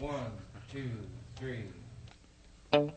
One, two, three. Time